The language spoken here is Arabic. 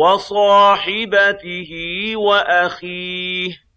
وَصَاحِبَتِهِ وَأَخِيهِ